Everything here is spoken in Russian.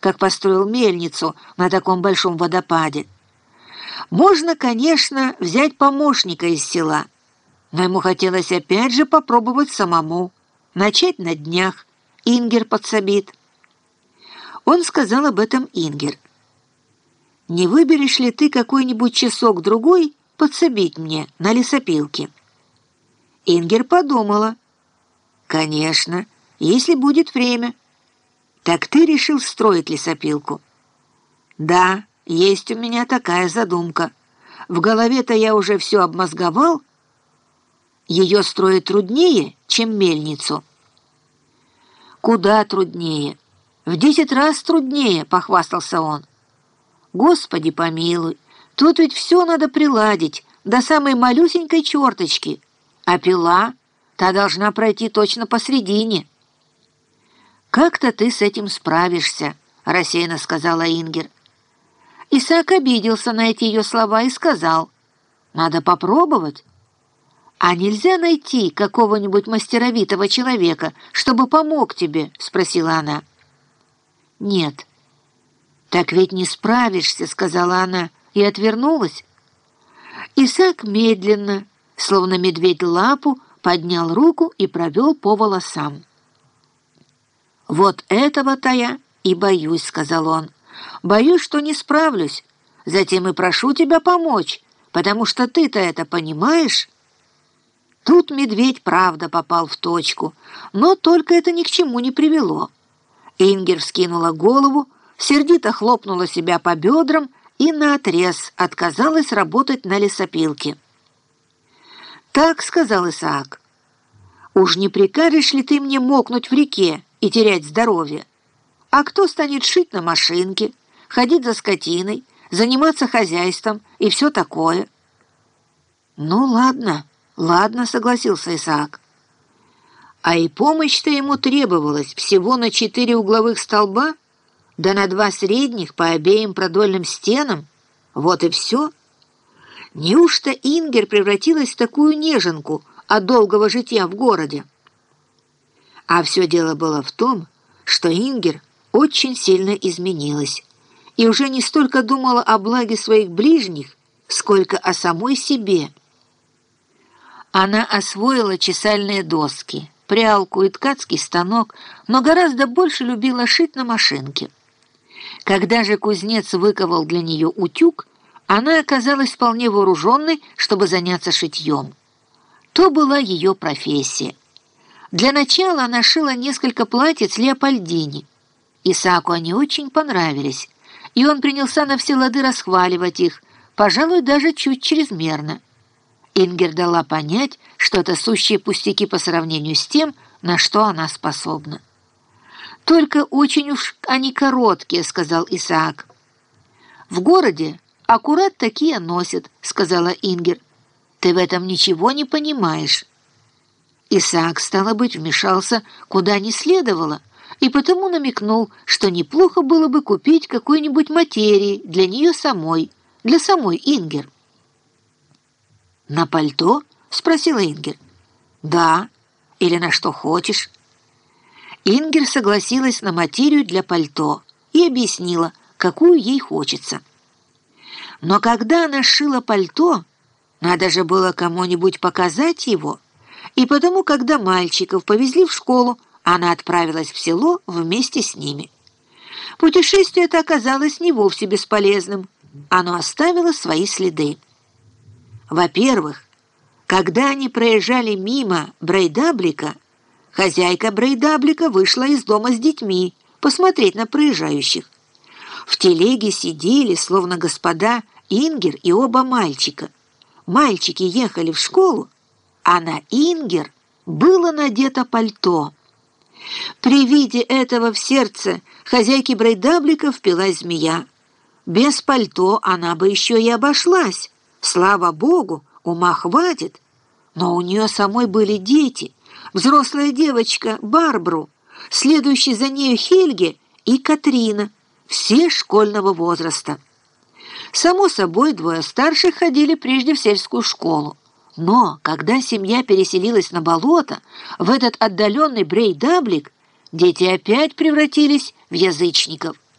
как построил мельницу на таком большом водопаде. Можно, конечно, взять помощника из села, но ему хотелось опять же попробовать самому, начать на днях. Ингер подсобит. Он сказал об этом Ингер. «Не выберешь ли ты какой-нибудь часок-другой подсобить мне на лесопилке?» Ингер подумала. «Конечно, если будет время». «Так ты решил строить лесопилку?» «Да, есть у меня такая задумка. В голове-то я уже все обмозговал. Ее строить труднее, чем мельницу». «Куда труднее?» «В десять раз труднее», — похвастался он. «Господи помилуй, тут ведь все надо приладить, до самой малюсенькой черточки, а пила, та должна пройти точно посредине». «Как-то ты с этим справишься», — рассеянно сказала Ингер. Исаак обиделся на эти ее слова и сказал, «Надо попробовать». «А нельзя найти какого-нибудь мастеровитого человека, чтобы помог тебе?» — спросила она. «Нет». «Так ведь не справишься», — сказала она, и отвернулась. Исаак медленно, словно медведь лапу, поднял руку и провел по волосам. «Вот этого-то я и боюсь», — сказал он. «Боюсь, что не справлюсь. Затем и прошу тебя помочь, потому что ты-то это понимаешь». Тут медведь правда попал в точку, но только это ни к чему не привело. Ингер вскинула голову, сердито хлопнула себя по бедрам и наотрез отказалась работать на лесопилке. «Так», — сказал Исаак, — «уж не прикажешь ли ты мне мокнуть в реке?» И терять здоровье. А кто станет шить на машинке, ходить за скотиной, заниматься хозяйством и все такое? Ну, ладно, ладно, согласился Исаак. А и помощь-то ему требовалась всего на четыре угловых столба, да на два средних по обеим продольным стенам. Вот и все. Неужто Ингер превратилась в такую неженку от долгого житья в городе? А все дело было в том, что Ингер очень сильно изменилась и уже не столько думала о благе своих ближних, сколько о самой себе. Она освоила чесальные доски, прялку и ткацкий станок, но гораздо больше любила шить на машинке. Когда же кузнец выковал для нее утюг, она оказалась вполне вооруженной, чтобы заняться шитьем. То была ее профессия. Для начала она шила несколько платьиц Леопольдини. Исааку они очень понравились, и он принялся на все лады расхваливать их, пожалуй, даже чуть чрезмерно. Ингер дала понять, что это сущие пустяки по сравнению с тем, на что она способна. «Только очень уж они короткие», — сказал Исаак. «В городе аккурат такие носят», — сказала Ингер. «Ты в этом ничего не понимаешь». Исаак, стало быть, вмешался куда не следовало, и потому намекнул, что неплохо было бы купить какой-нибудь материи для нее самой, для самой Ингер. «На пальто?» — спросила Ингер. «Да. Или на что хочешь?» Ингер согласилась на материю для пальто и объяснила, какую ей хочется. Но когда она шила пальто, надо же было кому-нибудь показать его — и потому, когда мальчиков повезли в школу, она отправилась в село вместе с ними. Путешествие это оказалось не вовсе бесполезным. Оно оставило свои следы. Во-первых, когда они проезжали мимо Брейдаблика, хозяйка Брейдаблика вышла из дома с детьми посмотреть на проезжающих. В телеге сидели, словно господа, Ингер и оба мальчика. Мальчики ехали в школу, а на Ингер было надето пальто. При виде этого в сердце хозяйки Брейдаблика впилась змея. Без пальто она бы еще и обошлась. Слава богу, ума хватит. Но у нее самой были дети, взрослая девочка Барбру, следующий за нею Хельге и Катрина, все школьного возраста. Само собой, двое старших ходили прежде в сельскую школу. Но когда семья переселилась на болото, в этот отдаленный Брейдаблик, дети опять превратились в язычников –